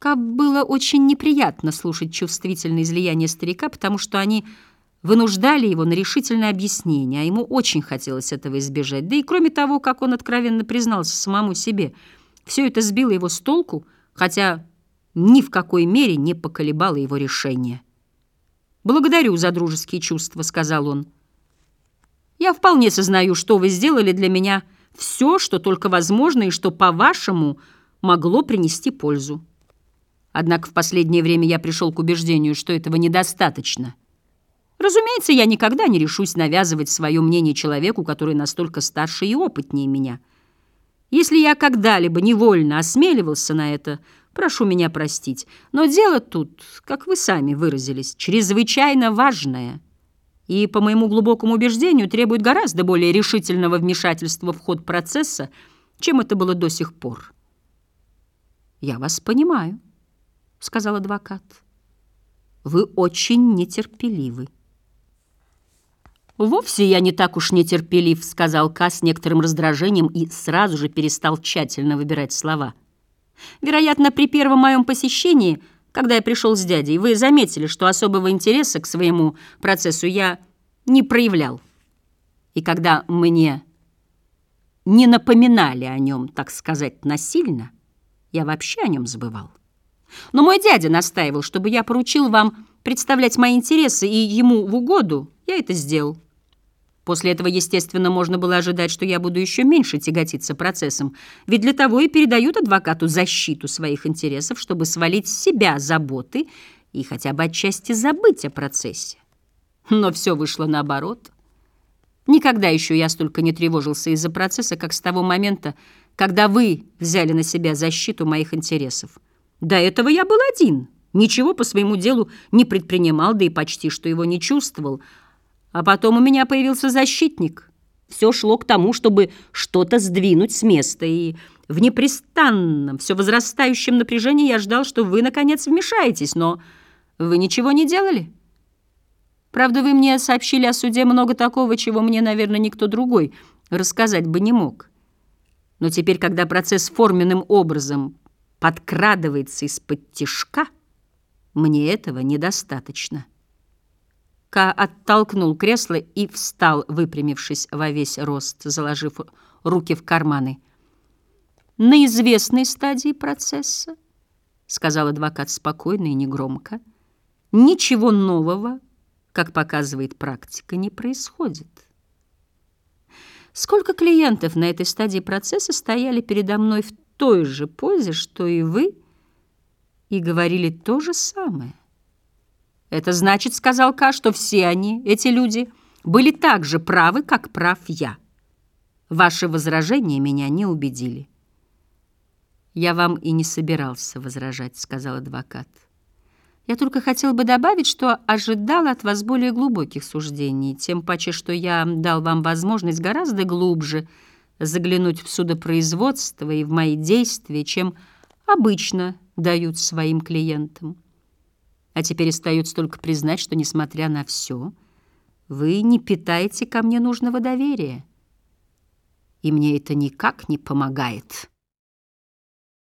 Ка было очень неприятно слушать чувствительное излияние старика, потому что они вынуждали его на решительное объяснение, а ему очень хотелось этого избежать. Да и кроме того, как он откровенно признался самому себе, все это сбило его с толку, хотя ни в какой мере не поколебало его решение. «Благодарю за дружеские чувства», — сказал он. «Я вполне сознаю, что вы сделали для меня все, что только возможно и что, по-вашему, могло принести пользу. Однако в последнее время я пришел к убеждению, что этого недостаточно. Разумеется, я никогда не решусь навязывать свое мнение человеку, который настолько старше и опытнее меня. Если я когда-либо невольно осмеливался на это, прошу меня простить. Но дело тут, как вы сами выразились, чрезвычайно важное и, по моему глубокому убеждению, требует гораздо более решительного вмешательства в ход процесса, чем это было до сих пор. Я вас понимаю. — сказал адвокат. «Вы очень нетерпеливы». «Вовсе я не так уж нетерпелив», — сказал Ка с некоторым раздражением и сразу же перестал тщательно выбирать слова. «Вероятно, при первом моем посещении, когда я пришел с дядей, вы заметили, что особого интереса к своему процессу я не проявлял. И когда мне не напоминали о нем, так сказать, насильно, я вообще о нем забывал. Но мой дядя настаивал, чтобы я поручил вам представлять мои интересы, и ему в угоду я это сделал. После этого, естественно, можно было ожидать, что я буду еще меньше тяготиться процессом, ведь для того и передают адвокату защиту своих интересов, чтобы свалить с себя заботы и хотя бы отчасти забыть о процессе. Но все вышло наоборот. Никогда еще я столько не тревожился из-за процесса, как с того момента, когда вы взяли на себя защиту моих интересов. До этого я был один, ничего по своему делу не предпринимал, да и почти что его не чувствовал. А потом у меня появился защитник. Все шло к тому, чтобы что-то сдвинуть с места, и в непрестанном, все возрастающем напряжении я ждал, что вы, наконец, вмешаетесь, но вы ничего не делали. Правда, вы мне сообщили о суде много такого, чего мне, наверное, никто другой рассказать бы не мог. Но теперь, когда процесс форменным образом подкрадывается из-под тишка, мне этого недостаточно. Ка оттолкнул кресло и встал, выпрямившись во весь рост, заложив руки в карманы. «На известной стадии процесса», — сказал адвокат спокойно и негромко, «ничего нового, как показывает практика, не происходит». Сколько клиентов на этой стадии процесса стояли передо мной в той же позе, что и вы, и говорили то же самое. Это значит, сказал Ка, что все они, эти люди, были так же правы, как прав я. Ваши возражения меня не убедили. Я вам и не собирался возражать, сказал адвокат. Я только хотел бы добавить, что ожидал от вас более глубоких суждений, тем паче, что я дал вам возможность гораздо глубже заглянуть в судопроизводство и в мои действия, чем обычно дают своим клиентам. А теперь остается только признать, что, несмотря на все, вы не питаете ко мне нужного доверия. И мне это никак не помогает».